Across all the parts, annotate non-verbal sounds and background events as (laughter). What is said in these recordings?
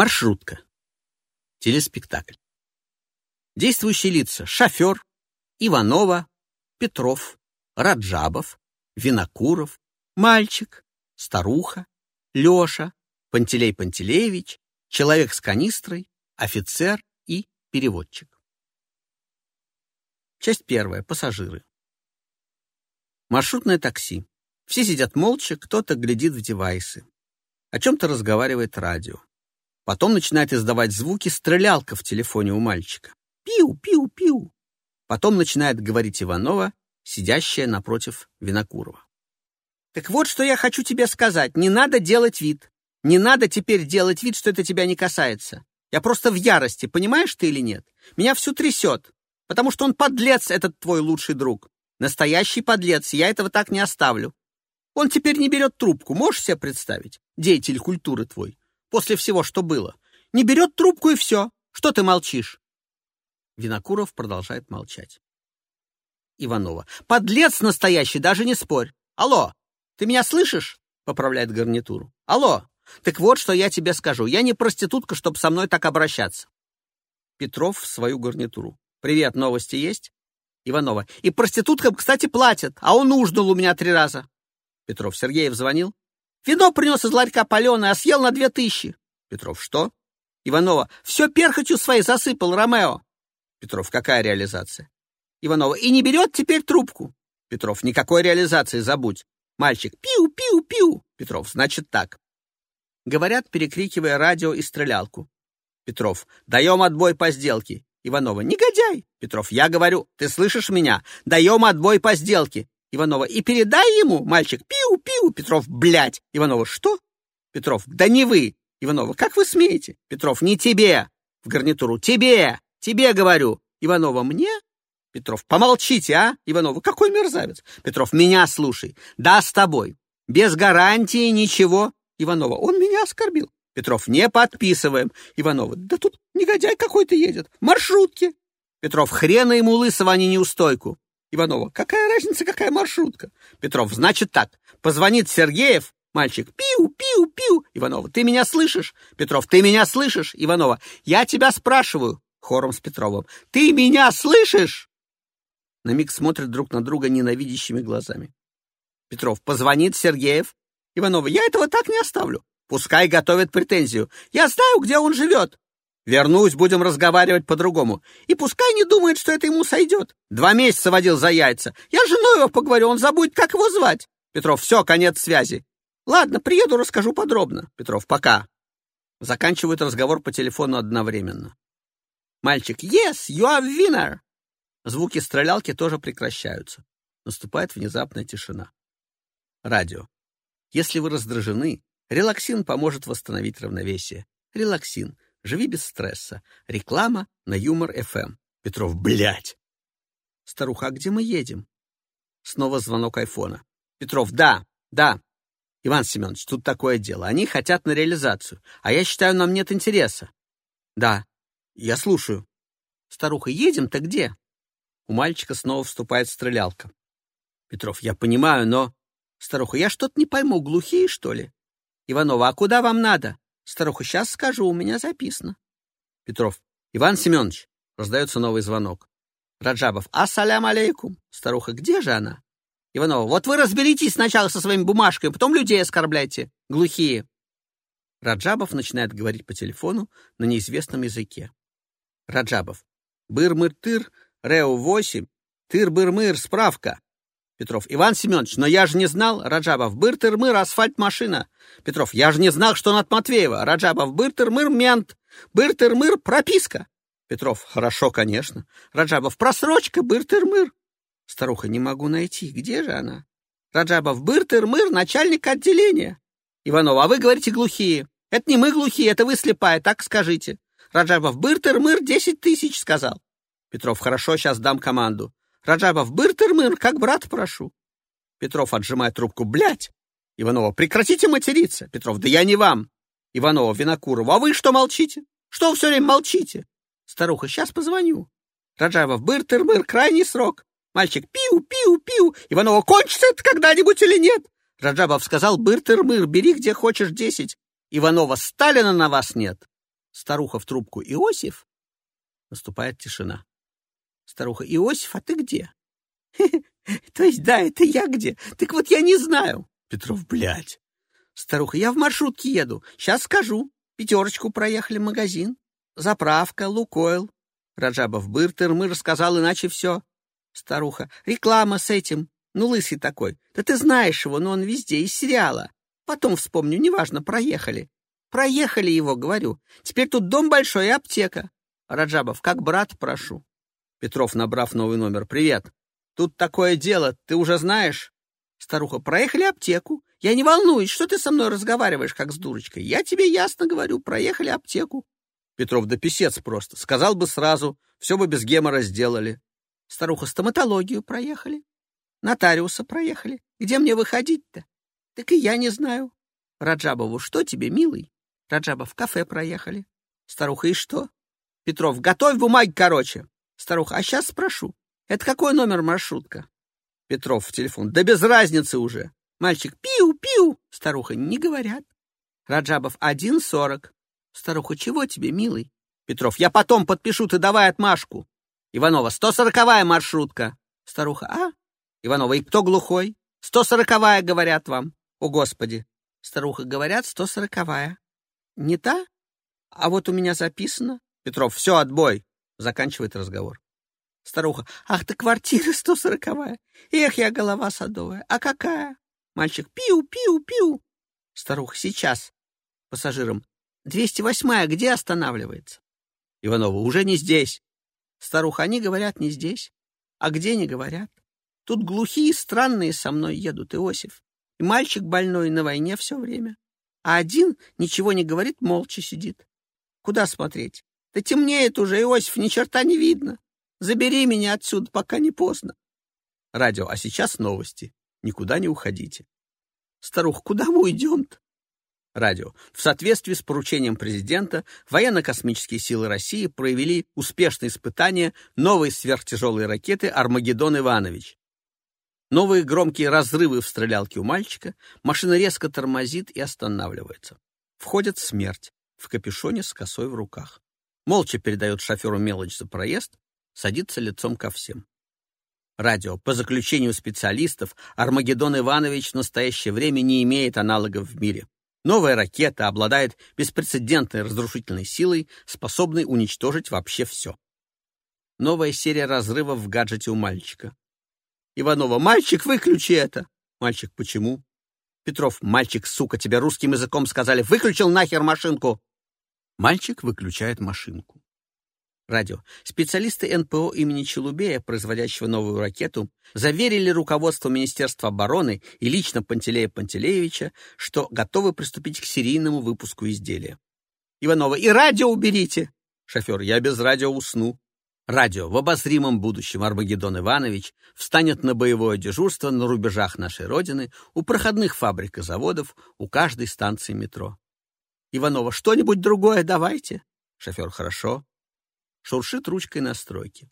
Маршрутка. Телеспектакль. Действующие лица. Шофер, Иванова, Петров, Раджабов, Винокуров, мальчик, старуха, Леша, Пантелей Пантелеевич, человек с канистрой, офицер и переводчик. Часть первая. Пассажиры. Маршрутное такси. Все сидят молча, кто-то глядит в девайсы. О чем-то разговаривает радио. Потом начинает издавать звуки стрелялка в телефоне у мальчика. Пиу-пиу-пиу. Потом начинает говорить Иванова, сидящая напротив Винокурова. Так вот, что я хочу тебе сказать. Не надо делать вид. Не надо теперь делать вид, что это тебя не касается. Я просто в ярости, понимаешь ты или нет? Меня всю трясет, потому что он подлец, этот твой лучший друг. Настоящий подлец, я этого так не оставлю. Он теперь не берет трубку, можешь себе представить? Деятель культуры твой после всего, что было. Не берет трубку и все. Что ты молчишь?» Винокуров продолжает молчать. Иванова. «Подлец настоящий, даже не спорь. Алло, ты меня слышишь?» Поправляет гарнитуру. «Алло, так вот, что я тебе скажу. Я не проститутка, чтобы со мной так обращаться». Петров в свою гарнитуру. «Привет, новости есть?» Иванова. «И проституткам, кстати, платят, а он ужинал у меня три раза». Петров. Сергеев звонил? Вино принес из ларька паленое, а съел на две тысячи. Петров, что? Иванова, все перхотью своей засыпал Ромео. Петров, какая реализация? Иванова, и не берет теперь трубку. Петров, никакой реализации, забудь. Мальчик, пиу-пиу-пиу. Петров, значит так. Говорят, перекрикивая радио и стрелялку. Петров, даем отбой по сделке. Иванова, негодяй. Петров, я говорю, ты слышишь меня? Даем отбой по сделке. Иванова. И передай ему, мальчик, пиу-пиу. Петров, блядь. Иванова, что? Петров, да не вы. Иванова, как вы смеете? Петров, не тебе. В гарнитуру, тебе. Тебе говорю. Иванова, мне? Петров, помолчите, а? Иванова, какой мерзавец. Петров, меня слушай. Да, с тобой. Без гарантии ничего. Иванова, он меня оскорбил. Петров, не подписываем. Иванова, да тут негодяй какой-то едет. Маршрутки. Петров, хрена ему лысого, а не неустойку. Иванова. Какая разница, какая маршрутка? Петров. Значит так. Позвонит Сергеев. Мальчик. Пиу, пиу, пиу. Иванова. Ты меня слышишь? Петров. Ты меня слышишь? Иванова. Я тебя спрашиваю. Хором с Петровым. Ты меня слышишь? На миг смотрят друг на друга ненавидящими глазами. Петров. Позвонит Сергеев. Иванова. Я этого так не оставлю. Пускай готовит претензию. Я знаю, где он живет. Вернусь, будем разговаривать по-другому. И пускай не думает, что это ему сойдет. Два месяца водил за яйца. Я с женой его поговорю, он забудет, как его звать. Петров, все, конец связи. Ладно, приеду, расскажу подробно. Петров, пока. Заканчивают разговор по телефону одновременно. Мальчик, yes, you are winner. Звуки стрелялки тоже прекращаются. Наступает внезапная тишина. Радио. Если вы раздражены, релаксин поможет восстановить равновесие. Релаксин — Живи без стресса. Реклама на Юмор ФМ. Петров, блядь. Старуха, а где мы едем? Снова звонок айфона. Петров, да, да. Иван Семенович, тут такое дело. Они хотят на реализацию, а я считаю, нам нет интереса. Да, я слушаю. Старуха, едем-то где? У мальчика снова вступает стрелялка. Петров, я понимаю, но... Старуха, я что-то не пойму, глухие, что ли? Иванова, а куда вам надо? Старуха, сейчас скажу, у меня записано. Петров. Иван Семенович. Раздается новый звонок. Раджабов. Ассалям алейкум. Старуха. Где же она? Иванова. Вот вы разберитесь сначала со своими бумажками, потом людей оскорбляйте. Глухие. Раджабов начинает говорить по телефону на неизвестном языке. Раджабов. Быр-мыр-тыр, Рео-8, тыр-быр-мыр, справка. Петров. Иван Семенович, но я же не знал. Раджабов. Быр-тыр-мыр, асфальт-машина. Петров. Я же не знал, что он от Матвеева. Раджабов. Быр-тыр-мыр, мент. Быр-тыр-мыр, прописка. Петров. Хорошо, конечно. Раджабов. Просрочка, быр-тыр-мыр. Старуха. Не могу найти. Где же она? Раджабов. Быр-тыр-мыр, начальник отделения. Иванова. А вы говорите глухие. Это не мы глухие, это вы слепая, так скажите. Раджабов. Быр-тыр-мыр, десять тысяч, сказал. Петров. Хорошо, сейчас дам команду. Раджабов, быр-тыр-мыр, как брат прошу. Петров отжимает трубку. Блять! Иванова, прекратите материться. Петров, да я не вам. Иванова, Винокурова, а вы что молчите? Что все время молчите? Старуха, сейчас позвоню. Раджабов, быр-тыр-мыр, крайний срок. Мальчик, пиу-пиу-пиу. Иванова, кончится это когда-нибудь или нет? Раджабов сказал, быр-тыр-мыр, бери где хочешь десять. Иванова, Сталина на вас нет. Старуха в трубку. Иосиф? Наступает тишина. Старуха. Иосиф, а ты где? (laughs) То есть, да, это я где? Так вот я не знаю. Петров, блядь. Старуха. Я в маршрутке еду. Сейчас скажу. Пятерочку проехали магазин. Заправка, Лукойл. Раджабов. Быртер, мы рассказал, иначе все. Старуха. Реклама с этим. Ну, лысый такой. Да ты знаешь его, но он везде, из сериала. Потом вспомню, неважно, проехали. Проехали его, говорю. Теперь тут дом большой и аптека. Раджабов, как брат, прошу. Петров, набрав новый номер. Привет. Тут такое дело, ты уже знаешь? Старуха, проехали аптеку. Я не волнуюсь, что ты со мной разговариваешь, как с дурочкой. Я тебе ясно говорю, проехали аптеку. Петров, да писец просто. Сказал бы сразу, все бы без гемора сделали. Старуха, стоматологию проехали. Нотариуса проехали. Где мне выходить-то? Так и я не знаю. Раджабову, что тебе, милый? Раджабов, в кафе проехали. Старуха, и что? Петров, готовь бумаги, короче. Старуха, а сейчас спрошу. Это какой номер маршрутка? Петров в телефон. Да без разницы уже. Мальчик, пиу-пиу. Старуха, не говорят. Раджабов, один сорок. Старуха, чего тебе, милый? Петров, я потом подпишу, ты давай отмашку. Иванова, сто сороковая маршрутка. Старуха, а? Иванова, и кто глухой? Сто сороковая, говорят вам. О, Господи! Старуха, говорят, сто сороковая. Не та? А вот у меня записано. Петров, все, отбой. Заканчивает разговор. Старуха, ах ты квартира сто сороковая. Эх, я голова садовая. А какая? Мальчик, пиу, пиу, пиу. Старуха, сейчас. Пассажирам, двести восьмая где останавливается? Иванова, уже не здесь. Старуха, они говорят, не здесь. А где не говорят? Тут глухие, странные со мной едут, Иосиф. И мальчик больной на войне все время. А один ничего не говорит, молча сидит. Куда смотреть? Да темнеет уже, Иосиф, ни черта не видно. Забери меня отсюда, пока не поздно. Радио, а сейчас новости. Никуда не уходите. Старуха, куда мы уйдем-то? Радио. В соответствии с поручением президента, военно-космические силы России провели успешные испытания новой сверхтяжелой ракеты «Армагеддон Иванович», Новые громкие разрывы в стрелялке у мальчика, машина резко тормозит и останавливается. Входит смерть, в капюшоне с косой в руках. Молча передает шоферу мелочь за проезд, садится лицом ко всем. Радио. По заключению специалистов, Армагеддон Иванович в настоящее время не имеет аналогов в мире. Новая ракета обладает беспрецедентной разрушительной силой, способной уничтожить вообще все. Новая серия разрывов в гаджете у мальчика. Иванова. «Мальчик, выключи это!» Мальчик. «Почему?» Петров. «Мальчик, сука, тебе русским языком сказали. Выключил нахер машинку!» Мальчик выключает машинку. Радио. Специалисты НПО имени Челубея, производящего новую ракету, заверили руководство Министерства обороны и лично Пантелея Пантелеевича, что готовы приступить к серийному выпуску изделия. Иванова. «И радио уберите!» Шофер. «Я без радио усну». Радио в обозримом будущем Армагеддон Иванович встанет на боевое дежурство на рубежах нашей Родины, у проходных фабрик и заводов, у каждой станции метро. Иванова, что-нибудь другое давайте. Шофер, хорошо. Шуршит ручкой настройки.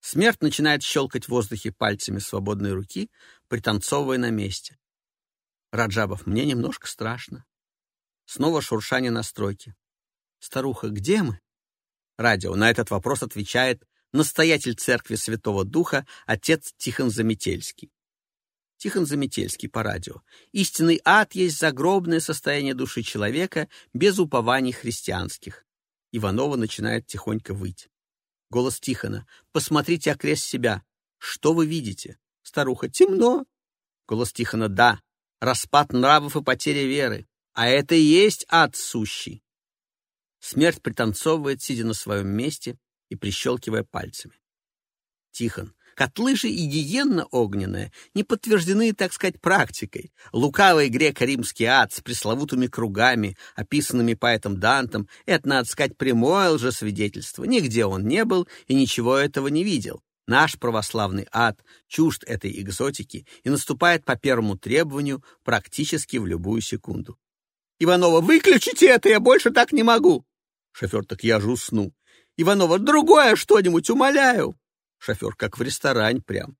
Смерть начинает щелкать в воздухе пальцами свободной руки, пританцовывая на месте. Раджабов, мне немножко страшно. Снова шуршание настройки. Старуха, где мы? Радио на этот вопрос отвечает настоятель церкви Святого Духа, отец Тихон Заметельский. Тихон Заметельский по радио. Истинный ад есть загробное состояние души человека без упований христианских. Иванова начинает тихонько выть. Голос Тихона. Посмотрите окрест себя. Что вы видите? Старуха. Темно. Голос Тихона. Да. Распад нравов и потеря веры. А это и есть ад сущий. Смерть пританцовывает, сидя на своем месте, и прищелкивая пальцами. Тихон. Котлы же и гиенна огненная не подтверждены, так сказать, практикой. Лукавый греко-римский ад с пресловутыми кругами, описанными поэтом Дантом, это, надо сказать, прямое лжесвидетельство. Нигде он не был и ничего этого не видел. Наш православный ад чужд этой экзотики и наступает по первому требованию практически в любую секунду. Иванова, выключите это, я больше так не могу. Шофер, так я же усну. Иванова, другое что-нибудь, умоляю. Шофер, как в ресторане прям.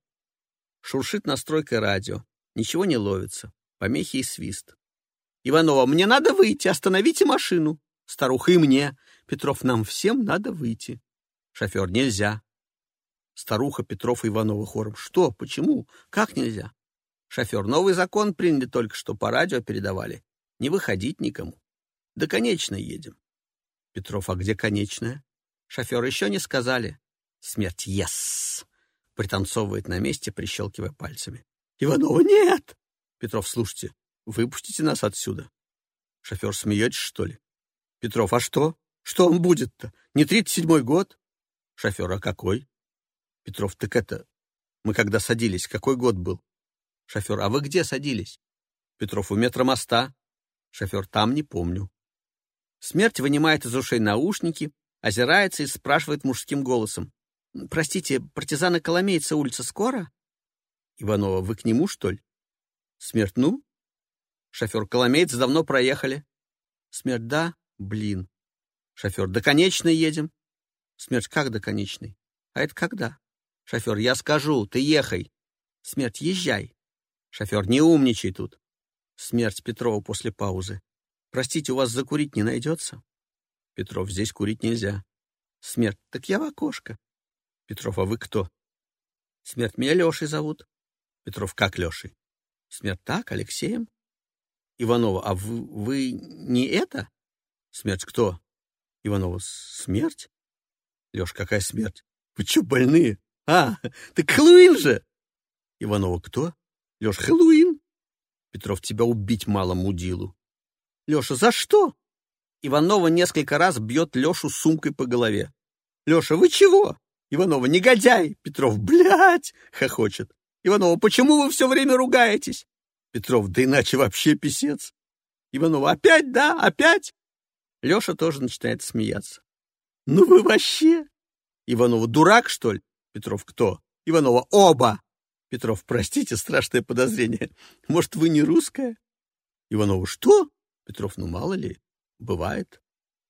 Шуршит настройка радио. Ничего не ловится. Помехи и свист. Иванова, мне надо выйти, остановите машину. Старуха, и мне. Петров, нам всем надо выйти. Шофер, нельзя. Старуха Петров и Иванова хором. Что? Почему? Как нельзя? Шофер, новый закон приняли только что, по радио передавали. Не выходить никому. До конечной едем. Петров, а где конечная? Шофер, еще не сказали. Смерть, yes! Пританцовывает на месте, прищелкивая пальцами. Иванова, нет! Петров, слушайте, выпустите нас отсюда. Шофер, смеетесь, что ли? Петров, а что? Что он будет-то? Не тридцать седьмой год? Шофер, а какой? Петров, так это... Мы когда садились, какой год был? Шофер, а вы где садились? Петров, у метра моста. Шофер, там не помню. Смерть вынимает из ушей наушники, озирается и спрашивает мужским голосом. «Простите, партизаны Коломейца улица скоро?» Иванова, вы к нему, что ли? Смерть, ну? Шофер, Коломейц давно проехали. Смерть, да? Блин. Шофер, до конечной едем. Смерть, как до конечной? А это когда? Шофер, я скажу, ты ехай. Смерть, езжай. Шофер, не умничай тут. Смерть Петрова после паузы. Простите, у вас закурить не найдется? Петров, здесь курить нельзя. Смерть, так я в окошко. Петров, а вы кто? Смерть, меня Лешей зовут. Петров, как Лешей? Смерть, так, Алексеем. Иванова, а вы, вы не это? Смерть, кто? Иванова, смерть? Леш, какая смерть? Вы что, больные? А, так Хэллоуин же! Иванова, кто? Леш, Хэллоуин. Петров, тебя убить мало, мудилу. Леша, за что? Иванова несколько раз бьет Лешу сумкой по голове. Леша, вы чего? Иванова, негодяй! Петров, блядь! Хохочет. Иванова, почему вы все время ругаетесь? Петров, да иначе вообще писец. Иванова, опять, да, опять? Леша тоже начинает смеяться. Ну вы вообще! Иванова, дурак, что ли? Петров, кто? Иванова, оба! Петров, простите, страшное подозрение. Может, вы не русская? Иванова, что? Петров, ну мало ли, бывает.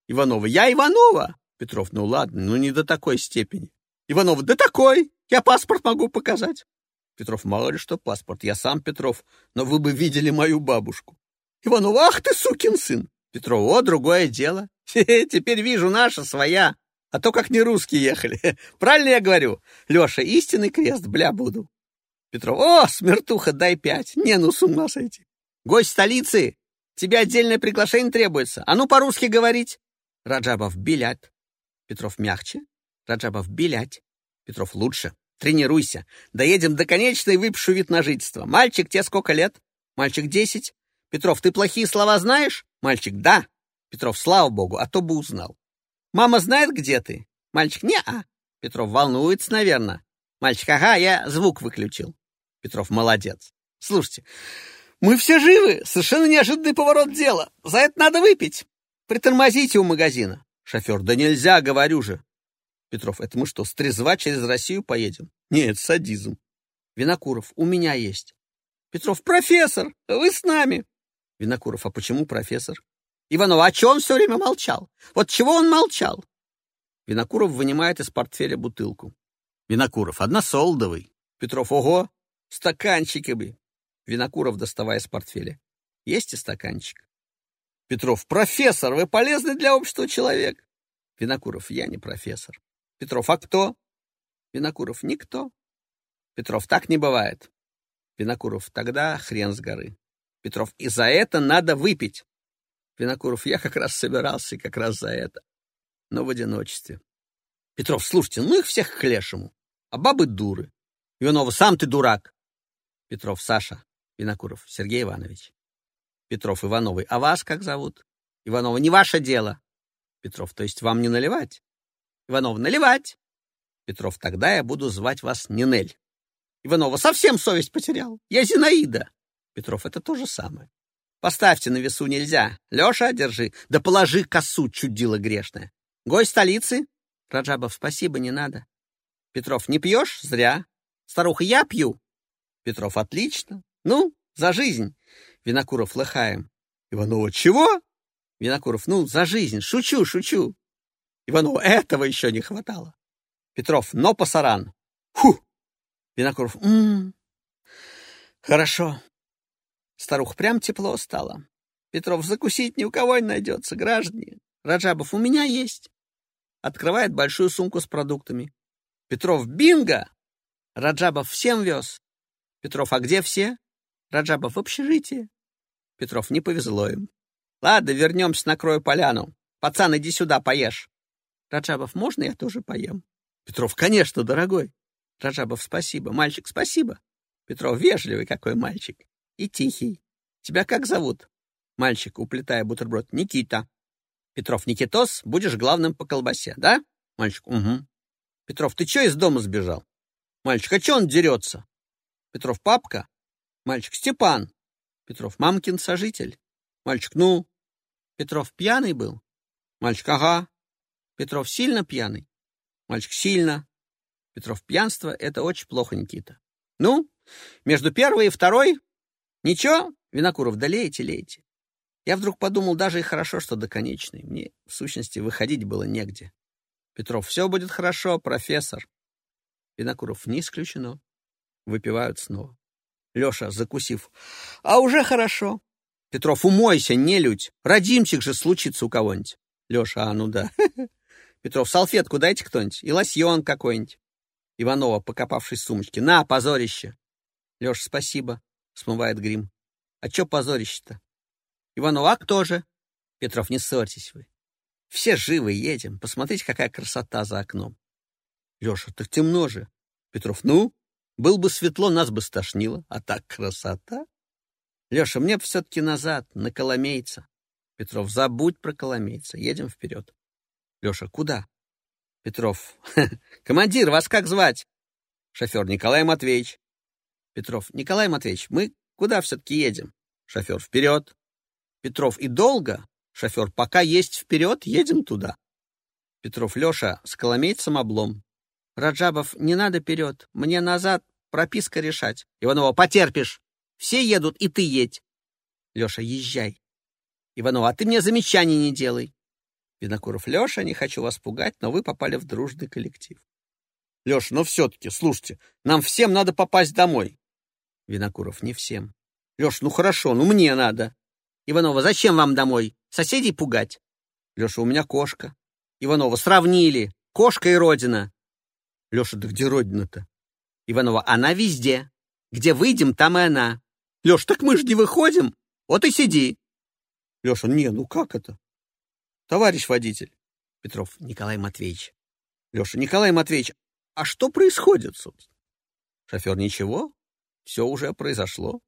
Иванова, я Иванова! Петров, ну ладно, ну не до такой степени. Иванова, да такой, я паспорт могу показать. Петров, мало ли что паспорт, я сам Петров, но вы бы видели мою бабушку. Иванова, ах ты, сукин сын! Петров, о, другое дело. (laughs) Теперь вижу, наша своя. А то как не русские ехали. (laughs) Правильно я говорю? Леша, истинный крест, бля, буду. Петров, о, смертуха, дай пять. Не, ну с ума сойти. Гость столицы, тебе отдельное приглашение требуется. А ну по-русски говорить. Раджабов, билять. Петров, мягче. Раджабов, билять. Петров, лучше. Тренируйся. Доедем до конечной, выпишу вид на жительство. Мальчик, тебе сколько лет? Мальчик, десять. Петров, ты плохие слова знаешь? Мальчик, да. Петров, слава богу, а то бы узнал. Мама знает, где ты? Мальчик, не-а. Петров, волнуется, наверное. Мальчик, ага, я звук выключил. Петров, молодец. Слушайте, мы все живы. Совершенно неожиданный поворот дела. За это надо выпить. Притормозите у магазина. Шофер, да нельзя, говорю же. Петров, это мы что, стрезва через Россию поедем? Нет, садизм. Винокуров, у меня есть. Петров, профессор, вы с нами. Винокуров, а почему профессор? Иванов, чего он все время молчал? Вот чего он молчал? Винокуров вынимает из портфеля бутылку. Винокуров, односолдовый. Петров, ого, стаканчики бы. Винокуров, доставая из портфеля. Есть и стаканчик. Петров, профессор, вы полезный для общества человек. Винокуров, я не профессор. Петров, а кто? Винокуров, никто. Петров, так не бывает. Винокуров, тогда хрен с горы. Петров, и за это надо выпить. Винокуров, я как раз собирался, как раз за это. Но в одиночестве. Петров, слушайте, ну их всех к лешему. А бабы дуры. Иванова, сам ты дурак. Петров, Саша. Винокуров, Сергей Иванович. Петров, Ивановый, а вас как зовут? Иванова, не ваше дело. Петров, то есть вам не наливать? Иванова, наливать. Петров, тогда я буду звать вас Нинель. Иванова, совсем совесть потерял. Я Зинаида. Петров, это то же самое. Поставьте на весу нельзя. Леша, держи. Да положи косу, чудила грешная. Гость столицы? Раджабов, спасибо, не надо. Петров, не пьешь? Зря. Старуха, я пью. Петров, отлично. Ну, за жизнь. Винокуров, лыхаем. Иванова, чего? Винокуров, ну, за жизнь. Шучу, шучу. Иванова, этого еще не хватало. Петров, но пасаран. Фу! Винокуров, м-м. Хорошо. Старух прям тепло стало. Петров, закусить ни у кого не найдется, граждане. Раджабов, у меня есть. Открывает большую сумку с продуктами. Петров, бинго! Раджабов всем вез. Петров, а где все? Раджабов, в общежитии. Петров, не повезло им. Ладно, вернемся на Крою Поляну. Пацан, иди сюда, поешь. Раджабов, можно я тоже поем? Петров, конечно, дорогой. Раджабов, спасибо. Мальчик, спасибо. Петров, вежливый какой мальчик. И тихий. Тебя как зовут? Мальчик, уплетая бутерброд. Никита. Петров, Никитос, будешь главным по колбасе, да? Мальчик, угу. Петров, ты чё из дома сбежал? Мальчик, а чё он дерется? Петров, папка? Мальчик, Степан. Петров, мамкин сожитель. Мальчик, ну? Петров, пьяный был? Мальчик, ага. Петров, сильно пьяный? Мальчик, сильно. Петров, пьянство — это очень плохо, Никита. Ну, между первой и второй? Ничего? Винокуров, да лейте, лейте. Я вдруг подумал, даже и хорошо, что до конечной. Мне, в сущности, выходить было негде. Петров, все будет хорошо, профессор. Винокуров, не исключено. Выпивают снова. Леша, закусив. А уже хорошо. Петров, умойся, не людь. Родимчик же случится у кого-нибудь. Леша, а ну да. (laughs) Петров, салфетку дайте кто-нибудь. И лосьон какой-нибудь. Иванова, покопавшись в сумочке. На, позорище. Леша, спасибо. Смывает грим. А чё позорище-то? Иванова, а кто же? Петров, не ссорьтесь вы. Все живы едем. Посмотрите, какая красота за окном. Леша, так темно же. Петров, ну, был бы светло, нас бы стошнило. А так красота. Леша, мне все-таки назад, на Коломейца. Петров, забудь про Коломейца. Едем вперед. Леша, куда? Петров, (laughs) командир, вас как звать? Шофер, Николай Матвеевич. Петров, Николай Матвеевич, мы куда все-таки едем? Шофер, вперед. Петров, и долго? Шофер, пока есть вперед, едем туда. Петров, Леша, с коломейцем облом. Раджабов, не надо вперед, мне назад, прописка решать. Иванова, потерпишь. Все едут, и ты едь. Леша, езжай. Иванова, а ты мне замечаний не делай. Винокуров, Леша, не хочу вас пугать, но вы попали в дружный коллектив. Леша, ну все-таки, слушайте, нам всем надо попасть домой. Винокуров, не всем. Леша, ну хорошо, ну мне надо. Иванова, зачем вам домой? Соседей пугать? Леша, у меня кошка. Иванова, сравнили. Кошка и родина. Леша, да где родина-то? Иванова, она везде. Где выйдем, там и она. Леша, так мы же не выходим. Вот и сиди. Леша, не, ну как это? Товарищ водитель. Петров, Николай Матвеевич. Леша, Николай Матвеевич, а что происходит, собственно? Шофер, ничего. Все уже произошло.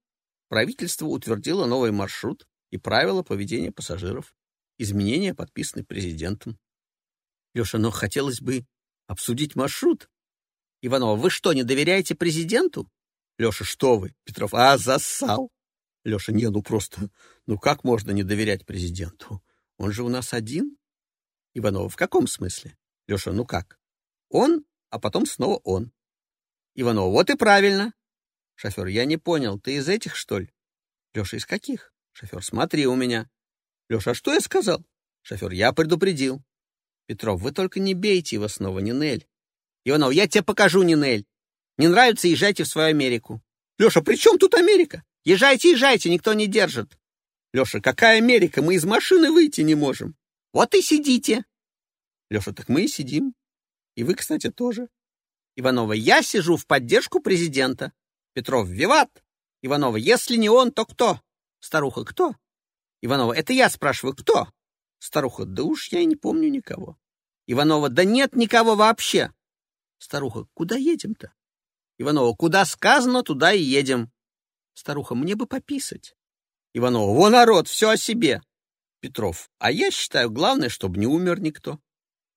Правительство утвердило новый маршрут и правила поведения пассажиров. Изменения подписаны президентом. Леша, но хотелось бы обсудить маршрут. Иванова, вы что, не доверяете президенту? Леша, что вы? Петров, а, зассал. Леша, не, ну просто, ну как можно не доверять президенту? Он же у нас один. Иванова, в каком смысле? Леша, ну как? Он, а потом снова он. Иванова, вот и правильно. Шофер, я не понял, ты из этих, что ли? Леша, из каких? Шофер, смотри у меня. Леша, а что я сказал? Шофер, я предупредил. Петров, вы только не бейте его снова, Нинель. Иванов, я тебе покажу, Нинель. Не нравится, езжайте в свою Америку. Леша, при чем тут Америка? Езжайте, езжайте, никто не держит. Леша, какая Америка? Мы из машины выйти не можем. Вот и сидите. Леша, так мы и сидим. И вы, кстати, тоже. Иванова, я сижу в поддержку президента. Петров, виват. Иванова, если не он, то кто? Старуха, кто? Иванова, это я спрашиваю, кто? Старуха, да уж я и не помню никого. Иванова, да нет никого вообще. Старуха, куда едем-то? Иванова, куда сказано, туда и едем. Старуха, мне бы пописать. Иванова, во народ, все о себе. Петров, а я считаю, главное, чтобы не умер никто.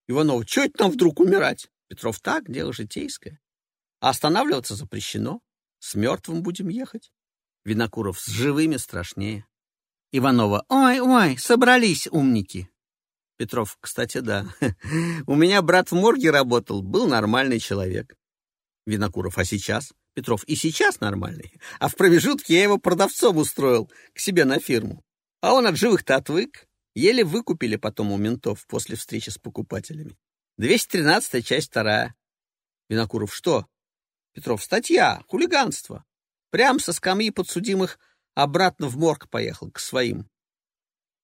Иванов, что это нам вдруг умирать? Петров, так, дело житейское. А останавливаться запрещено. С мертвым будем ехать. Винокуров с живыми страшнее. Иванова. Ой-ой, собрались умники. Петров. Кстати, да. (laughs) У меня брат в морге работал, был нормальный человек. Винокуров. А сейчас? Петров. И сейчас нормальный. А в промежутке я его продавцом устроил к себе на фирму. А он от живых-то отвык. Еле выкупили потом у ментов после встречи с покупателями. 213 часть вторая. Винокуров. Что? Петров. Статья. Хулиганство. Прям со скамьи подсудимых обратно в морг поехал, к своим.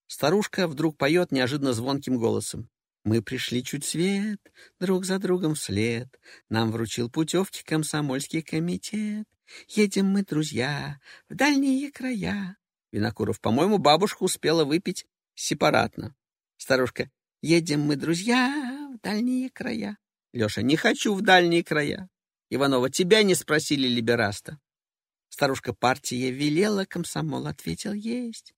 Старушка вдруг поет неожиданно звонким голосом. Мы пришли чуть свет, друг за другом вслед. Нам вручил путевки комсомольский комитет. Едем мы, друзья, в дальние края. Винокуров, по-моему, бабушка успела выпить сепаратно. Старушка, едем мы, друзья, в дальние края. Леша, не хочу в дальние края. Иванова, тебя не спросили либераста. Старушка, партия велела, комсомол ответил, есть.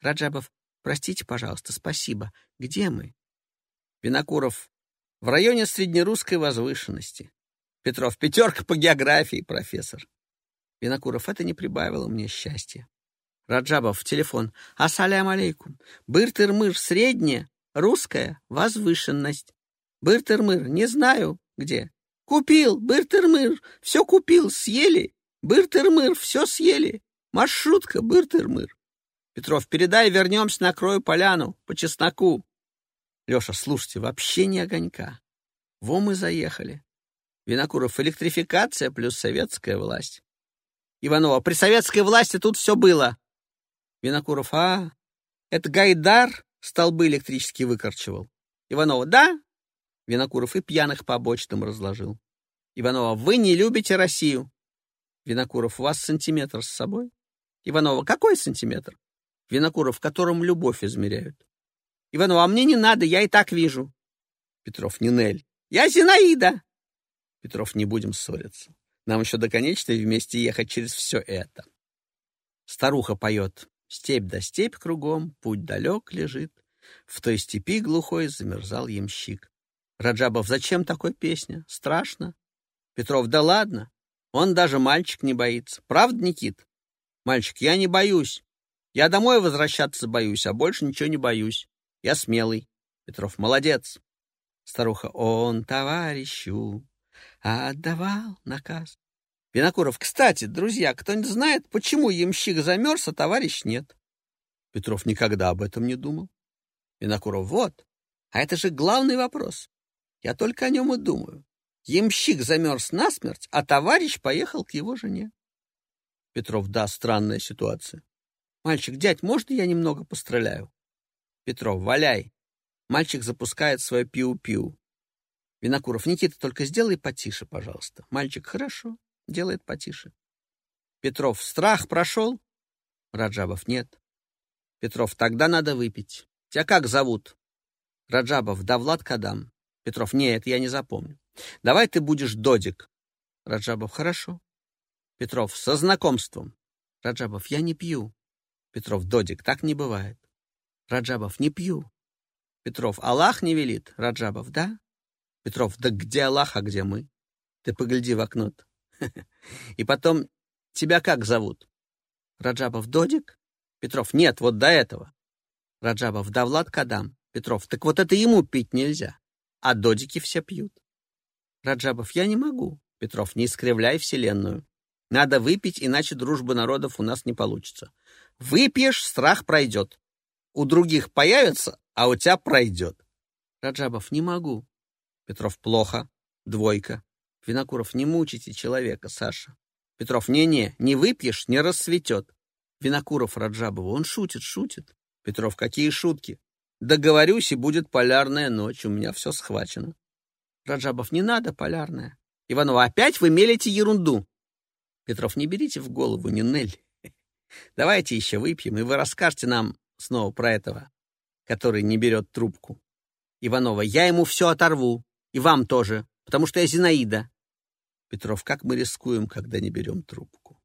Раджабов, простите, пожалуйста, спасибо. Где мы? Винокуров, в районе среднерусской возвышенности. Петров, пятерка по географии, профессор. Винокуров, это не прибавило мне счастья. Раджабов, телефон. Ассалям алейкум. Быр-тыр-мыр, средняя, русская, возвышенность. Быр-тыр-мыр, не знаю, где. Купил, быр-тыр-мыр, все купил, съели. Быр-тыр-мыр, все съели. Маршрутка, быр-тыр-мыр. Петров, передай, вернемся на крою поляну, по чесноку. Леша, слушайте, вообще не огонька. Во мы заехали. Винокуров, электрификация плюс советская власть. Иванова, при советской власти тут все было. Винокуров, а, это Гайдар столбы электрические выкорчевал. Иванова, да? Винокуров и пьяных по обочинам разложил. Иванова, вы не любите Россию. Винокуров, у вас сантиметр с собой? Иванова, какой сантиметр? Винокуров, которым любовь измеряют. Иванова, а мне не надо, я и так вижу. Петров, Нинель. Я Зинаида. Петров, не будем ссориться. Нам еще до конечной вместе ехать через все это. Старуха поет. Степь да степь кругом, путь далек лежит. В той степи глухой замерзал ямщик. Раджабов, зачем такой песня? Страшно. Петров, да ладно. Он даже мальчик не боится. Правда, Никит? Мальчик, я не боюсь. Я домой возвращаться боюсь, а больше ничего не боюсь. Я смелый. Петров, молодец. Старуха, он товарищу отдавал наказ. Винокуров, кстати, друзья, кто-нибудь знает, почему ямщик замерз, а товарищ нет? Петров никогда об этом не думал. Винокуров, вот. А это же главный вопрос. Я только о нем и думаю. Ямщик замерз насмерть, а товарищ поехал к его жене. Петров, да, странная ситуация. Мальчик, дядь, можно я немного постреляю? Петров, валяй. Мальчик запускает свое пиу-пиу. Винокуров, Никита, только сделай потише, пожалуйста. Мальчик, хорошо, делает потише. Петров, страх прошел? Раджабов, нет. Петров, тогда надо выпить. Тебя как зовут? Раджабов, да Влад Кадам. Петров, нет, я не запомню. Давай ты будешь Додик. Раджабов, хорошо. Петров, со знакомством. Раджабов, я не пью. Петров, Додик, так не бывает. Раджабов, не пью. Петров, Аллах не велит. Раджабов, да? Петров, да где Аллах, а где мы? Ты погляди в окно -то. (laughs) И потом, тебя как зовут? Раджабов, Додик? Петров, нет, вот до этого. Раджабов, да Влад Кадам. Петров, так вот это ему пить нельзя. А додики все пьют. Раджабов, я не могу. Петров, не искривляй вселенную. Надо выпить, иначе дружбы народов у нас не получится. Выпьешь, страх пройдет. У других появится, а у тебя пройдет. Раджабов, не могу. Петров, плохо. Двойка. Винокуров, не мучите человека, Саша. Петров, не-не, не выпьешь, не расцветет. Винокуров Раджабову, он шутит, шутит. Петров, какие шутки? Договорюсь, и будет полярная ночь, у меня все схвачено. Раджабов, не надо полярная. Иванова, опять вы мелите ерунду. Петров, не берите в голову, Нинель. (laughs) Давайте еще выпьем, и вы расскажете нам снова про этого, который не берет трубку. Иванова, я ему все оторву, и вам тоже, потому что я Зинаида. Петров, как мы рискуем, когда не берем трубку?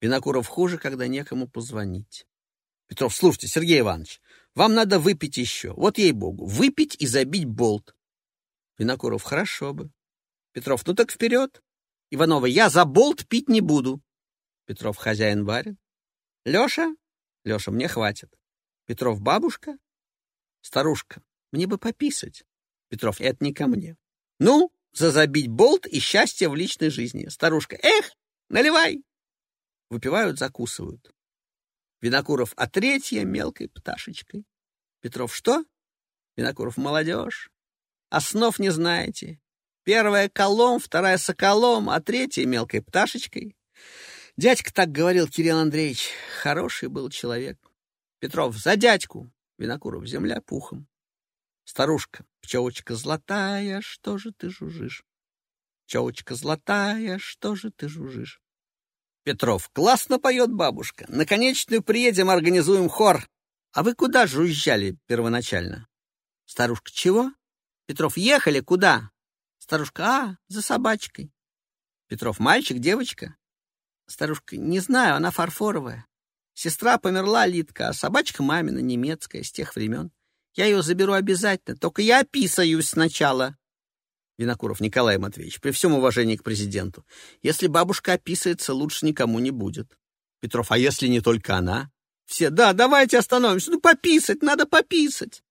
Винокуров хуже, когда некому позвонить. Петров, слушайте, Сергей Иванович, вам надо выпить еще. Вот ей-богу, выпить и забить болт. Винокуров, хорошо бы. Петров, ну так вперед. Иванова, я за болт пить не буду. Петров, хозяин барин. Леша? Леша, мне хватит. Петров, бабушка? Старушка, мне бы пописать. Петров, это не ко мне. Ну, за забить болт и счастье в личной жизни. Старушка, эх, наливай. Выпивают, закусывают. Винокуров, а третья мелкой пташечкой. Петров, что? Винокуров, молодежь. Основ не знаете. Первая колом, вторая соколом, а третья мелкой пташечкой. Дядька так говорил, Кирилл Андреевич. Хороший был человек. Петров, за дядьку. Винокуров, земля пухом. Старушка, пчелочка золотая, что же ты жужжишь? Пчелочка золотая, что же ты жужжишь? Петров, классно поет бабушка. На конечную приедем, организуем хор. А вы куда жужжали первоначально? Старушка, чего? Петров, ехали куда? Старушка, а, за собачкой. Петров, мальчик, девочка? Старушка, не знаю, она фарфоровая. Сестра померла, Литка, а собачка мамина, немецкая, с тех времен. Я ее заберу обязательно, только я описаюсь сначала. Винокуров Николай Матвеевич, при всем уважении к президенту, если бабушка описывается, лучше никому не будет. Петров, а если не только она? Все, да, давайте остановимся, ну пописать, надо пописать.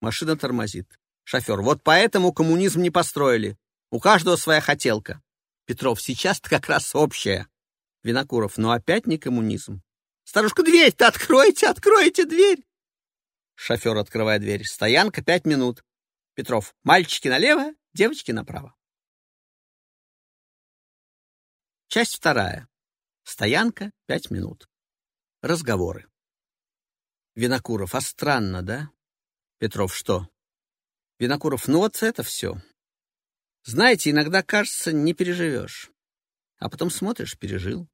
Машина тормозит. Шофер, вот поэтому коммунизм не построили. У каждого своя хотелка. Петров, сейчас-то как раз общая. Винокуров, но опять не коммунизм. Старушка, дверь-то откройте, откройте дверь. Шофер открывает дверь. Стоянка пять минут. Петров, мальчики налево, девочки направо. Часть вторая. Стоянка, пять минут. Разговоры. Винокуров, а странно, да? Петров, что? Винокуров, ну вот это все. Знаете, иногда кажется, не переживешь. А потом смотришь, пережил.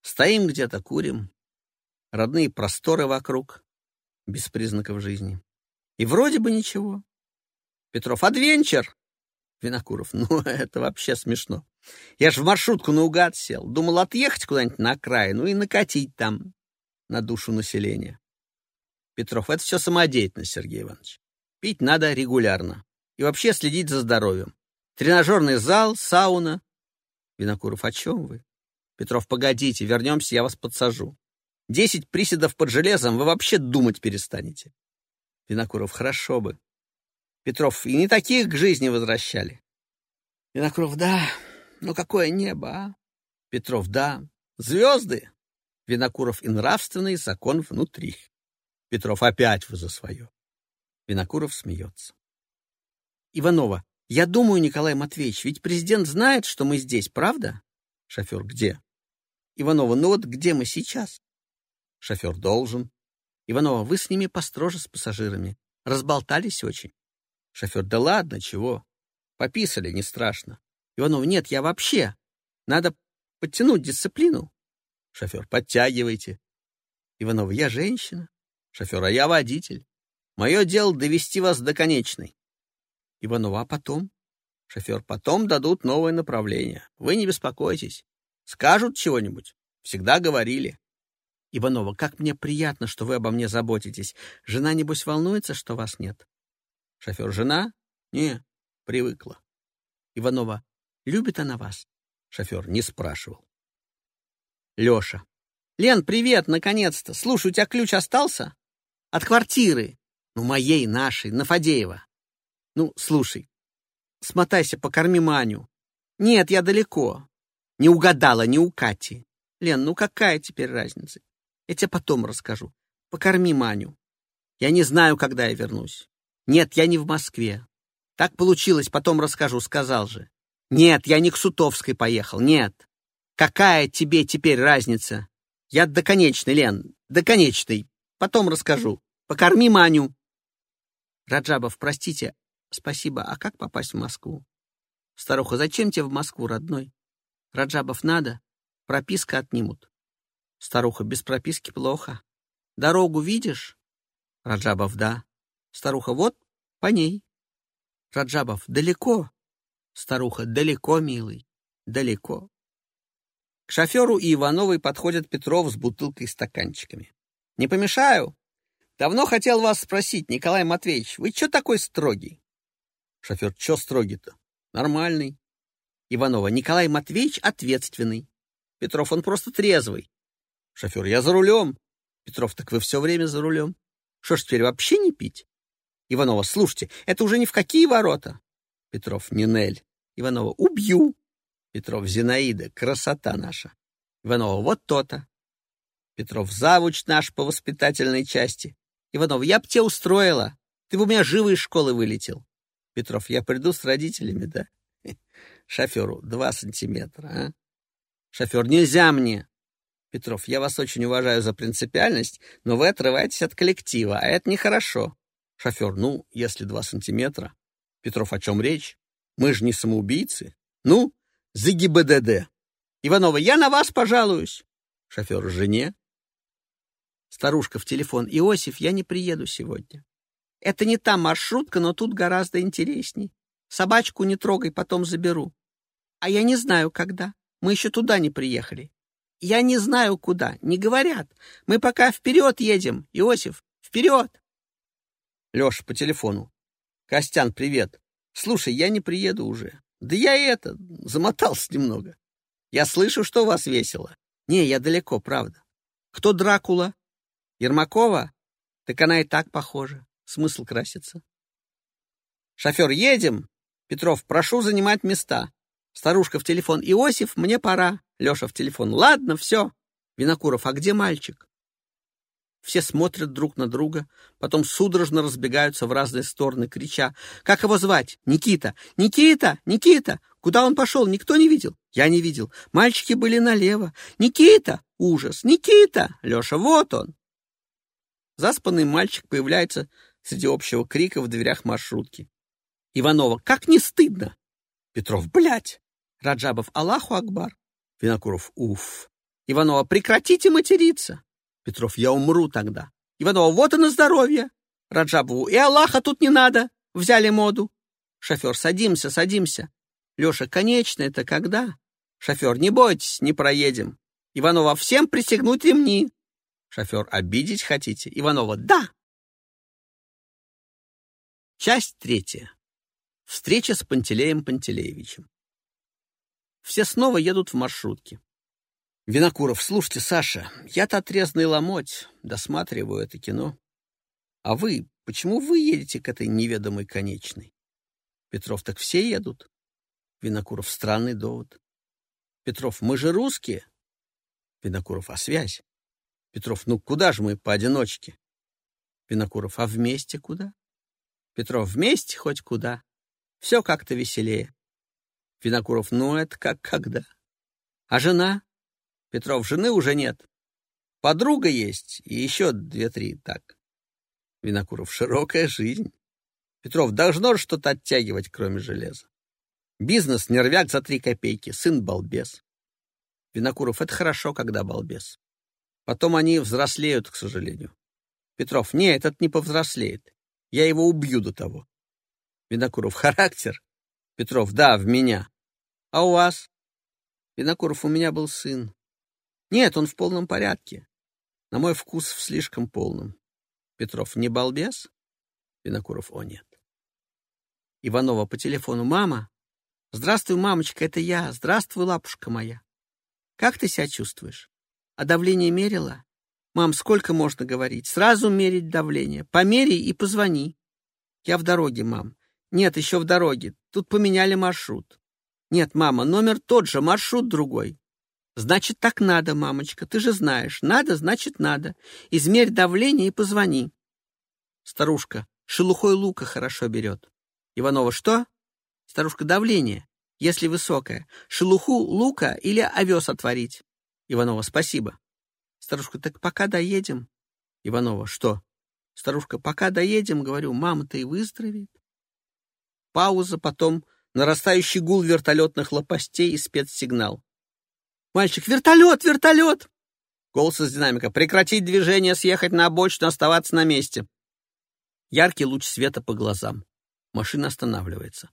Стоим где-то, курим. Родные просторы вокруг, без признаков жизни. И вроде бы ничего. Петров, адвенчер. Винокуров, (laughs) ну это вообще смешно. Я ж в маршрутку наугад сел. Думал отъехать куда-нибудь на окраину и накатить там на душу населения. Петров, это все самодеятельность, Сергей Иванович. Пить надо регулярно. И вообще следить за здоровьем. Тренажерный зал, сауна. Винокуров, о чем вы? Петров, погодите, вернемся, я вас подсажу. Десять приседов под железом, вы вообще думать перестанете. Винокуров, хорошо бы. Петров, и не таких к жизни возвращали. Винокуров, да, но какое небо, а? Петров, да, звезды. Винокуров и нравственный закон внутри. Петров, опять вы за свое. Винокуров смеется. Иванова, я думаю, Николай Матвеевич, ведь президент знает, что мы здесь, правда? Шофер, где? Иванова, ну вот где мы сейчас? Шофер, должен. Иванова, вы с ними построже с пассажирами. Разболтались очень. Шофер, да ладно, чего? Пописали, не страшно. Иванов, нет, я вообще. Надо подтянуть дисциплину. Шофер, подтягивайте. Иванов, я женщина. Шофер, а я водитель. Мое дело довести вас до конечной. Иванова, а потом? Шофер, потом дадут новое направление. Вы не беспокойтесь. Скажут чего-нибудь. Всегда говорили. Иванова, как мне приятно, что вы обо мне заботитесь. Жена, небось, волнуется, что вас нет? Шофер, жена? Не, привыкла. Иванова, любит она вас? Шофер, не спрашивал. Леша. Лен, привет, наконец-то. Слушай, у тебя ключ остался? От квартиры. Ну, моей, нашей, на Фадеева. Ну, слушай, смотайся, покорми Маню. Нет, я далеко. Не угадала, не у Кати. Лен, ну какая теперь разница? Я тебе потом расскажу. Покорми Маню. Я не знаю, когда я вернусь. Нет, я не в Москве. Так получилось, потом расскажу, сказал же. Нет, я не к Сутовской поехал, нет. Какая тебе теперь разница? Я до конечной, Лен, до конечной. Потом расскажу. Покорми Маню. Раджабов, простите, спасибо, а как попасть в Москву? Старуха, зачем тебе в Москву, родной? Раджабов, надо. Прописка отнимут. Старуха, без прописки плохо. Дорогу видишь? Раджабов, да. Старуха, вот по ней. Раджабов, далеко? Старуха, далеко, милый, далеко. К шоферу и Ивановой подходит Петров с бутылкой и стаканчиками. Не помешаю? Давно хотел вас спросить, Николай Матвеевич, вы что такой строгий? Шофер, что строгий-то? Нормальный. Иванова, Николай Матвеевич ответственный. Петров, он просто трезвый. Шофер, я за рулем. Петров, так вы все время за рулем. Что ж теперь вообще не пить? Иванова, слушайте, это уже ни в какие ворота. Петров, Нинель. Иванова, убью. Петров, Зинаида, красота наша. Иванова, вот то-то. Петров, завуч наш по воспитательной части. Иванов, я б тебя устроила. Ты бы у меня живо из школы вылетел. Петров, я приду с родителями, да? (laughs) Шоферу, два сантиметра, а? Шофер, нельзя мне. Петров, я вас очень уважаю за принципиальность, но вы отрываетесь от коллектива, а это нехорошо. Шофер, ну, если два сантиметра. Петров, о чем речь? Мы же не самоубийцы. Ну, за ГИБДД. Иванова, я на вас пожалуюсь. Шофер, жене. Старушка в телефон. Иосиф, я не приеду сегодня. Это не та маршрутка, но тут гораздо интересней. Собачку не трогай, потом заберу. А я не знаю, когда. Мы еще туда не приехали. Я не знаю, куда. Не говорят. Мы пока вперед едем. Иосиф, вперед! Леша по телефону. Костян, привет. Слушай, я не приеду уже. Да я это, замотался немного. Я слышу, что у вас весело. Не, я далеко, правда. Кто Дракула? Ермакова? Так она и так похожа. Смысл краситься. Шофер, едем? Петров, прошу занимать места. Старушка в телефон. Иосиф, мне пора. Леша в телефон. Ладно, все. Винокуров, а где мальчик? Все смотрят друг на друга, потом судорожно разбегаются в разные стороны, крича. «Как его звать? Никита! Никита! Никита! Куда он пошел? Никто не видел?» «Я не видел. Мальчики были налево. Никита! Ужас! Никита! Леша, вот он!» Заспанный мальчик появляется среди общего крика в дверях маршрутки. Иванова, как не стыдно! Петров, блядь! Раджабов, Аллаху Акбар! Винокуров, уф! Иванова, прекратите материться! Петров, я умру тогда. Иванова, вот и на здоровье. Раджабову, и Аллаха тут не надо. Взяли моду. Шофер, садимся, садимся. Леша, конечно, это когда? Шофер, не бойтесь, не проедем. Иванова, всем пристегнуть ремни. Шофер, обидеть хотите? Иванова, да. Часть третья. Встреча с Пантелеем Пантелеевичем. Все снова едут в маршрутке. Винокуров, слушайте, Саша, я-то отрезанный ломоть, досматриваю это кино. А вы, почему вы едете к этой неведомой конечной? Петров, так все едут. Винокуров, странный довод. Петров, мы же русские. Винокуров, а связь? Петров, ну куда же мы поодиночке? Винокуров, а вместе куда? Петров, вместе хоть куда. Все как-то веселее. Винокуров, ну это как когда? А жена? Петров, жены уже нет. Подруга есть и еще две-три так. Винокуров, широкая жизнь. Петров, должно что-то оттягивать, кроме железа. Бизнес нервяк за три копейки, сын балбес. Винокуров, это хорошо, когда балбес. Потом они взрослеют, к сожалению. Петров, не, этот не повзрослеет. Я его убью до того. Винокуров, характер? Петров, да, в меня. А у вас? Винокуров, у меня был сын. Нет, он в полном порядке. На мой вкус, в слишком полном. Петров, не балбес? Винокуров, о нет. Иванова по телефону. Мама? Здравствуй, мамочка, это я. Здравствуй, лапушка моя. Как ты себя чувствуешь? А давление мерила? Мам, сколько можно говорить? Сразу мерить давление. Померяй и позвони. Я в дороге, мам. Нет, еще в дороге. Тут поменяли маршрут. Нет, мама, номер тот же, маршрут другой. Значит, так надо, мамочка, ты же знаешь. Надо, значит, надо. Измерь давление и позвони. Старушка, шелухой лука хорошо берет. Иванова, что? Старушка, давление, если высокое. Шелуху лука или овес отварить. Иванова, спасибо. Старушка, так пока доедем. Иванова, что? Старушка, пока доедем, говорю, мама-то и выздоровеет. Пауза, потом нарастающий гул вертолетных лопастей и спецсигнал. Мальчик, вертолет, вертолет! Голос из динамика. Прекратить движение, съехать на обочину, оставаться на месте. Яркий луч света по глазам. Машина останавливается.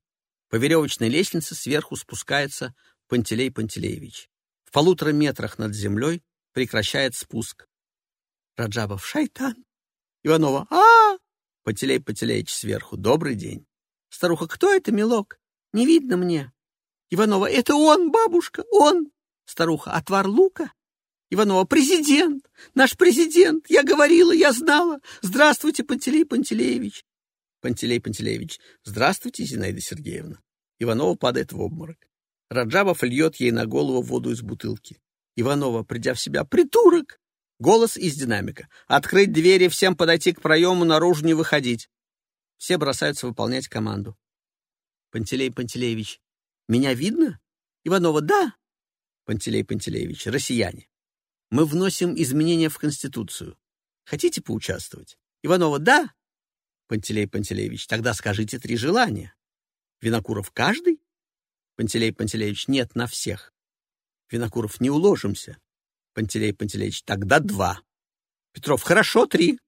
По веревочной лестнице сверху спускается Пантелей Пантелеевич. В полутора метрах над землей прекращает спуск. Раджабов, шайтан. Иванова, а, -а, -а! Пантелей Пантелеевич сверху. Добрый день. Старуха, кто это, милок? Не видно мне. Иванова, это он, бабушка, он. Старуха, отвар лука? Иванова, президент, наш президент. Я говорила, я знала. Здравствуйте, Пантелей Пантелеевич. Пантелей Пантелеевич, здравствуйте, Зинаида Сергеевна. Иванова падает в обморок. Раджабов льет ей на голову воду из бутылки. Иванова, придя в себя, притурок. Голос из динамика. Открыть двери, всем подойти к проему, наружу не выходить. Все бросаются выполнять команду. Пантелей Пантелеевич, меня видно? Иванова, да. Пантелей Пантелеевич, россияне. Мы вносим изменения в Конституцию. Хотите поучаствовать? Иванова, да? Пантелей Пантелеевич, тогда скажите три желания. Винокуров, каждый? Пантелей Пантелеевич, нет, на всех. Винокуров, не уложимся. Пантелей Пантелеевич, тогда два. Петров, хорошо, три.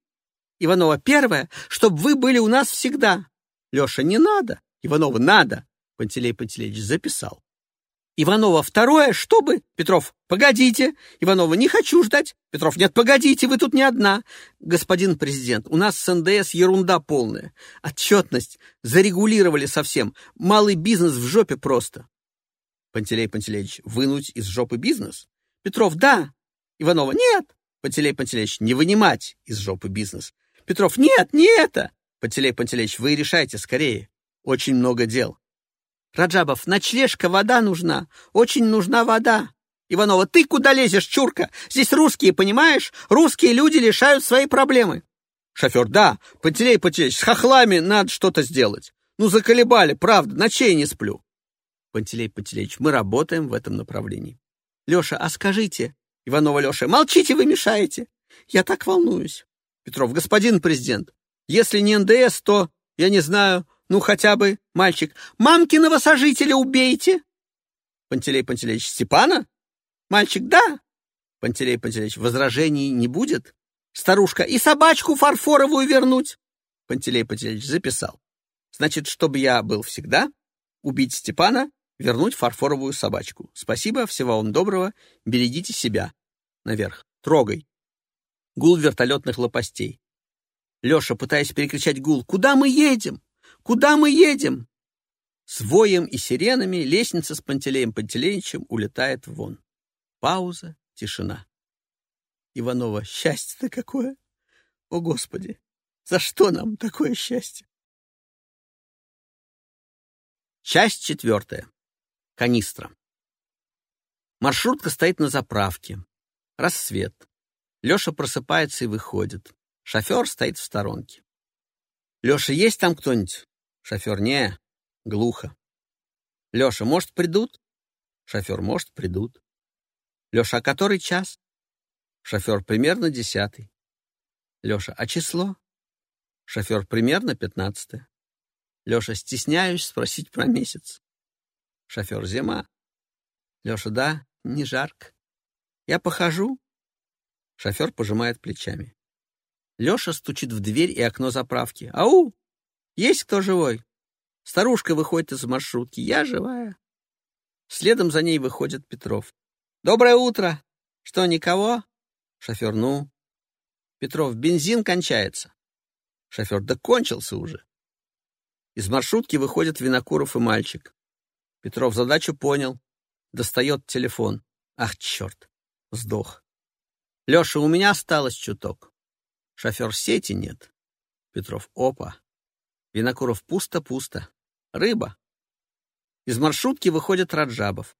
Иванова, первое, чтобы вы были у нас всегда. Леша, не надо. Иванова, надо. Пантелей Пантелеевич записал. Иванова, второе, чтобы... Петров, погодите. Иванова, не хочу ждать. Петров, нет, погодите, вы тут не одна. Господин президент, у нас с НДС ерунда полная. Отчетность зарегулировали совсем. Малый бизнес в жопе просто. Пантелей Пантелеич, вынуть из жопы бизнес? Петров, да. Иванова, нет. Пантелей Пантелеич, не вынимать из жопы бизнес. Петров, нет, не это. Пантелей Пантелеич, вы решайте скорее. Очень много дел. Раджабов, ночлежка, вода нужна. Очень нужна вода. Иванова, ты куда лезешь, чурка? Здесь русские, понимаешь? Русские люди лишают свои проблемы. Шофер, да, Пантелей Пантелеич, с хохлами надо что-то сделать. Ну, заколебали, правда, ночей не сплю. Пантелей Пантелеич, мы работаем в этом направлении. Леша, а скажите... Иванова Леша, молчите, вы мешаете. Я так волнуюсь. Петров, господин президент, если не НДС, то, я не знаю, ну, хотя бы, мальчик, мамкиного сожителя убейте. Пантелей Пантелеич, Степана? Мальчик, да. Пантелей Пантелеич, возражений не будет? Старушка, и собачку фарфоровую вернуть? Пантелей Пантелеич записал. Значит, чтобы я был всегда, убить Степана, вернуть фарфоровую собачку. Спасибо, всего вам доброго, берегите себя. Наверх, трогай. Гул вертолетных лопастей. Леша, пытаясь перекричать гул, «Куда мы едем? Куда мы едем?» С воем и сиренами лестница с Пантелеем Пантелеичем улетает вон. Пауза, тишина. Иванова, счастье-то какое! О, Господи! За что нам такое счастье? Часть четвертая. Канистра. Маршрутка стоит на заправке. Рассвет. Леша просыпается и выходит. Шофер стоит в сторонке. «Леша, есть там кто-нибудь?» Шофер, не, глухо. Леша, может, придут? Шофер, может, придут. Леша, а который час? Шофер, примерно десятый. Леша, а число? Шофер, примерно пятнадцатое. Леша, стесняюсь спросить про месяц. Шофер, зима. Леша, да, не жарко. Я похожу. Шофер пожимает плечами. Леша стучит в дверь и окно заправки. Ау! Есть кто живой? Старушка выходит из маршрутки. Я живая. Следом за ней выходит Петров. Доброе утро. Что, никого? Шофер, ну? Петров, бензин кончается. Шофер, да кончился уже. Из маршрутки выходят Винокуров и мальчик. Петров задачу понял. Достает телефон. Ах, черт. Сдох. Леша, у меня осталось чуток. Шофер, сети нет. Петров, опа. Винокуров пусто-пусто. Рыба. Из маршрутки выходит Раджабов.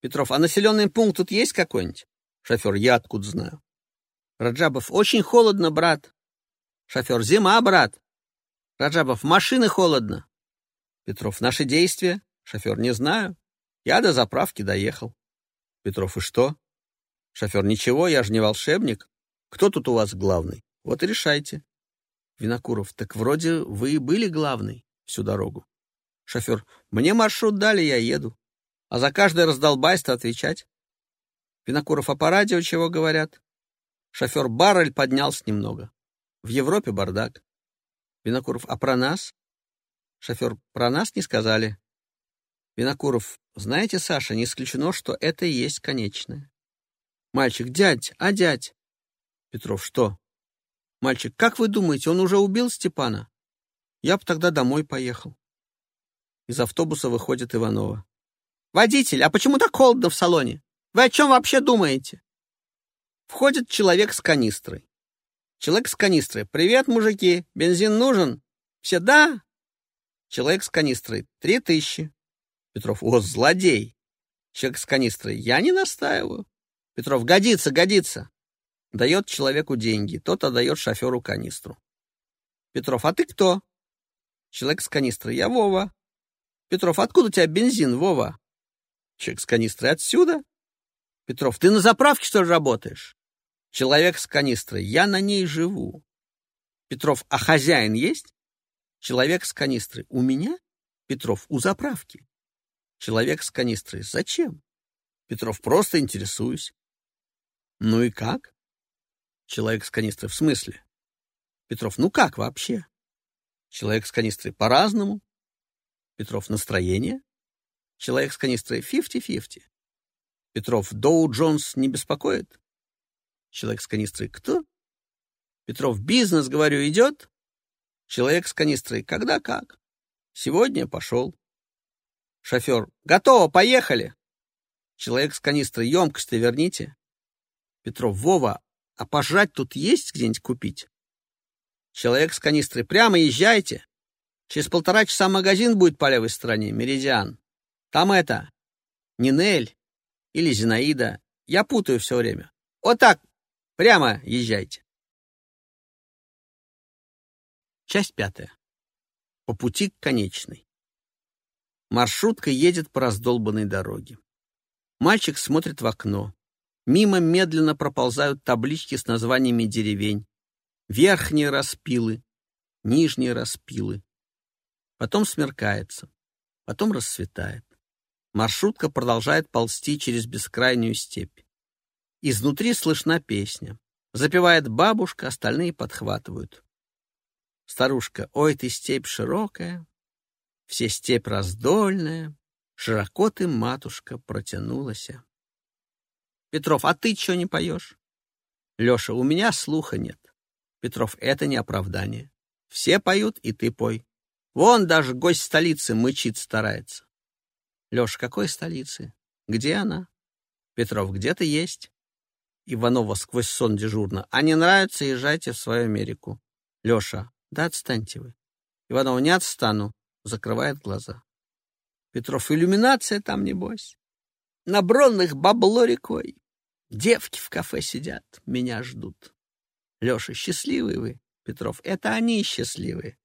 Петров, а населенный пункт тут есть какой-нибудь? Шофер, я откуда знаю. Раджабов, очень холодно, брат. Шофер, зима, брат. Раджабов, машины холодно. Петров, наши действия? Шофер, не знаю. Я до заправки доехал. Петров, и что? Шофер, ничего, я же не волшебник. Кто тут у вас главный? Вот и решайте. Винокуров, так вроде вы и были главный всю дорогу. Шофер, мне маршрут дали, я еду. А за каждое раздолбайство отвечать. Винокуров, а по радио чего говорят? Шофер, баррель поднялся немного. В Европе бардак. Винокуров, а про нас? Шофер, про нас не сказали. Винокуров, знаете, Саша, не исключено, что это и есть конечное. Мальчик, дядь, а дядь? Петров, что? Мальчик, как вы думаете, он уже убил Степана? Я бы тогда домой поехал. Из автобуса выходит Иванова. Водитель, а почему так холодно в салоне? Вы о чем вообще думаете? Входит человек с канистрой. Человек с канистрой. Привет, мужики, бензин нужен? Все да? Человек с канистрой. Три тысячи. Петров, о, злодей. Человек с канистрой. Я не настаиваю. Петров, годится, годится. Дает человеку деньги, тот отдает шоферу канистру. Петров, а ты кто? Человек с канистрой, я Вова. Петров, откуда у тебя бензин, Вова? Человек с канистрой, отсюда. Петров, ты на заправке, что ли, работаешь? Человек с канистрой. Я на ней живу. Петров. А хозяин есть? Человек с канистрой. У меня? Петров. У заправки. Человек с канистрой. Зачем? Петров. Просто интересуюсь. Ну и как? Человек с канистрой. В смысле? Петров. Ну как вообще? Человек с канистрой. По-разному. Петров. Настроение? Человек с канистрой. Фифти-фифти. Петров. Доу Джонс не беспокоит? Человек с канистрой. Кто? Петров. Бизнес, говорю, идет? Человек с канистрой. Когда как? Сегодня пошел. Шофер. Готово, поехали. Человек с канистрой. Емкость верните. Петров. Вова, а пожрать тут есть где-нибудь купить? Человек с канистрой. Прямо езжайте. Через полтора часа магазин будет по левой стороне, Меридиан. Там это, Нинель или Зинаида. Я путаю все время. Вот так, прямо езжайте. Часть пятая. По пути к конечной. Маршрутка едет по раздолбанной дороге. Мальчик смотрит в окно. Мимо медленно проползают таблички с названиями деревень. Верхние распилы, нижние распилы. Потом смеркается, потом рассветает. Маршрутка продолжает ползти через бескрайнюю степь. Изнутри слышна песня. Запевает бабушка, остальные подхватывают. Старушка, ой ты степь широкая, все степь раздольная, широко ты, матушка, протянулась. Петров, а ты чё не поешь? Лёша, у меня слуха нет. Петров, это не оправдание. Все поют, и ты пой. Вон даже гость столицы мычит старается. Лёша, какой столицы? Где она? Петров, где-то есть. Иванова сквозь сон дежурно. А не нравится, езжайте в свою Америку. Лёша, да отстаньте вы. Иванов, не отстану. Закрывает глаза. Петров, иллюминация там, небось. На бронных бабло рекой. Девки в кафе сидят, меня ждут. Леша, счастливые вы. Петров, это они счастливые.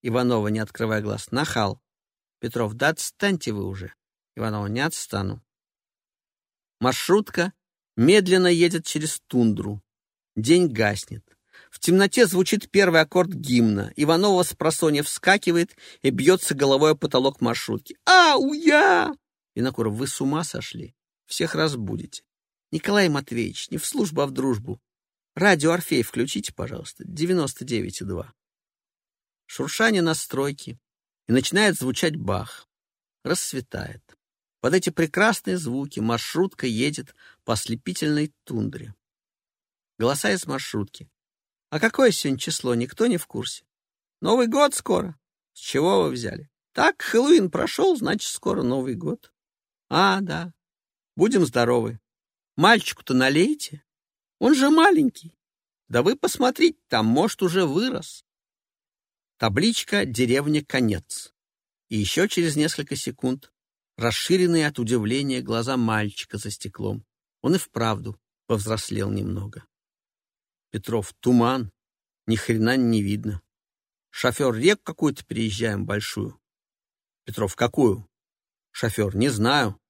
Иванова, не открывая глаз, нахал. Петров, да отстаньте вы уже. Иванова, не отстану. Маршрутка медленно едет через тундру. День гаснет. В темноте звучит первый аккорд гимна. Иванова с просонья вскакивает и бьется головой о потолок маршрутки. «Ау, я!» Винокуров, вы с ума сошли? Всех разбудите. Николай Матвеевич, не в службу, а в дружбу. Радио Орфей включите, пожалуйста, 99,2. Шуршание настройки, и начинает звучать бах. Рассветает. Под эти прекрасные звуки маршрутка едет по ослепительной тундре. Голоса из маршрутки. А какое сегодня число, никто не в курсе. Новый год скоро. С чего вы взяли? Так, Хэллоуин прошел, значит, скоро Новый год. А, да. Будем здоровы. Мальчику-то налейте. Он же маленький. Да вы посмотрите, там, может, уже вырос. Табличка «Деревня Конец». И еще через несколько секунд расширенные от удивления глаза мальчика за стеклом. Он и вправду повзрослел немного. Петров, туман, ни хрена не видно. Шофер, реку какую-то переезжаем большую. Петров, какую? Шофер, не знаю.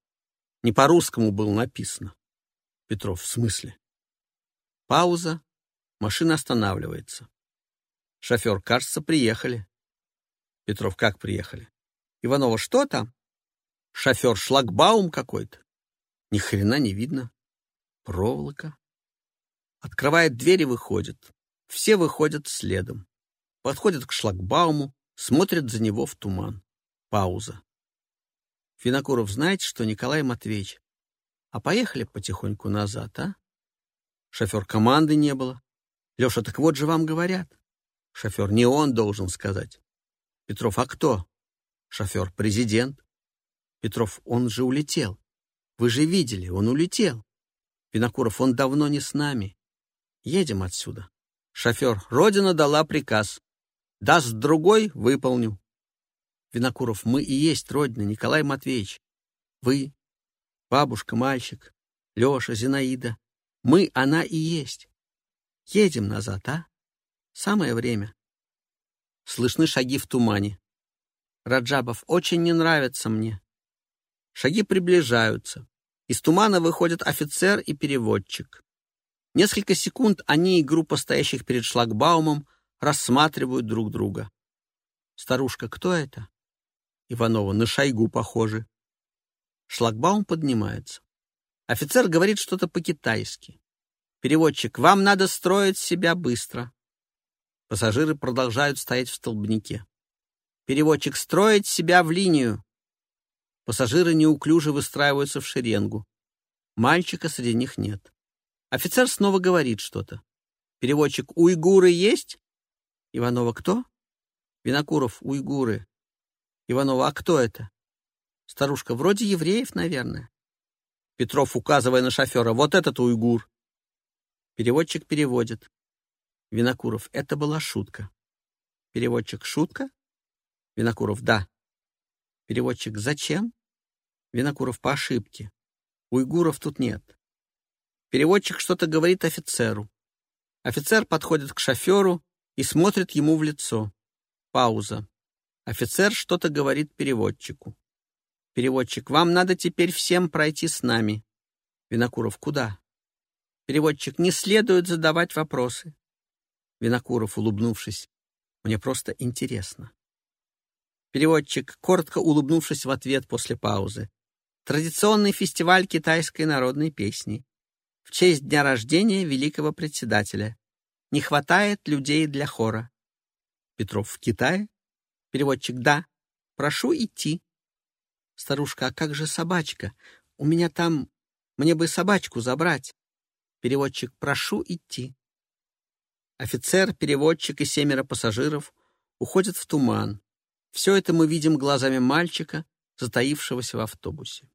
Не по-русскому было написано. Петров, в смысле? Пауза. Машина останавливается. Шофер, кажется, приехали. Петров, как приехали? Иванова, что там? Шофер, шлагбаум какой-то. Ни хрена не видно. Проволока. Открывает дверь и выходит. Все выходят следом. Подходят к шлагбауму, смотрят за него в туман. Пауза. Финокуров, знаете что, Николай Матвеевич, а поехали потихоньку назад, а? Шофер, команды не было. Леша, так вот же вам говорят. Шофер, не он должен сказать. Петров, а кто? Шофер, президент. Петров, он же улетел. Вы же видели, он улетел. Винокуров, он давно не с нами. Едем отсюда. Шофер, Родина дала приказ. Даст другой — выполню. Винокуров, мы и есть Родина, Николай Матвеевич. Вы, бабушка, мальчик, Леша, Зинаида. Мы, она и есть. Едем назад, а? Самое время. Слышны шаги в тумане. Раджабов, очень не нравится мне. Шаги приближаются. Из тумана выходят офицер и переводчик. Несколько секунд они и группа стоящих перед шлагбаумом рассматривают друг друга. Старушка, кто это? Иванова, на шайгу похоже. Шлагбаум поднимается. Офицер говорит что-то по-китайски. Переводчик, вам надо строить себя быстро. Пассажиры продолжают стоять в столбнике. Переводчик, строить себя в линию. Пассажиры неуклюже выстраиваются в шеренгу. Мальчика среди них нет. Офицер снова говорит что-то. Переводчик, уйгуры есть? Иванова, кто? Винокуров, уйгуры. Иванова, а кто это? Старушка, вроде евреев, наверное. Петров, указывая на шофера, вот этот уйгур. Переводчик переводит. Винокуров, это была шутка. Переводчик, шутка? Винокуров, да. Переводчик, зачем? Винокуров, по ошибке. Уйгуров тут нет. Переводчик что-то говорит офицеру. Офицер подходит к шоферу и смотрит ему в лицо. Пауза. Офицер что-то говорит переводчику. Переводчик, вам надо теперь всем пройти с нами. Винокуров, куда? Переводчик, не следует задавать вопросы. Винокуров, улыбнувшись, мне просто интересно. Переводчик, коротко улыбнувшись в ответ после паузы. Традиционный фестиваль китайской народной песни. В честь дня рождения великого председателя. Не хватает людей для хора. Петров в Китае? Переводчик, да. Прошу идти. Старушка, а как же собачка? У меня там... Мне бы собачку забрать. Переводчик, прошу идти. Офицер, переводчик и семеро пассажиров уходят в туман. Все это мы видим глазами мальчика, затаившегося в автобусе.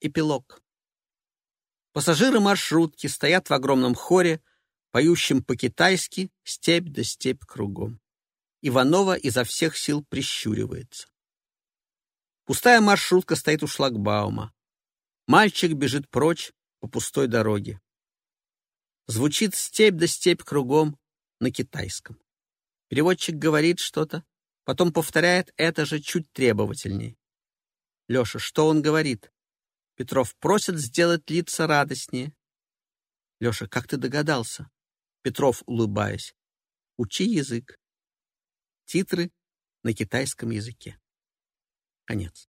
Эпилог. Пассажиры маршрутки стоят в огромном хоре, поющем по-китайски «Степь да степь кругом». Иванова изо всех сил прищуривается. Пустая маршрутка стоит у шлагбаума. Мальчик бежит прочь по пустой дороге. Звучит степь да степь кругом на китайском. Переводчик говорит что-то, потом повторяет это же чуть требовательней. Леша, что он говорит? Петров просит сделать лица радостнее. Леша, как ты догадался? Петров, улыбаясь. Учи язык. Титры на китайском языке. Конец.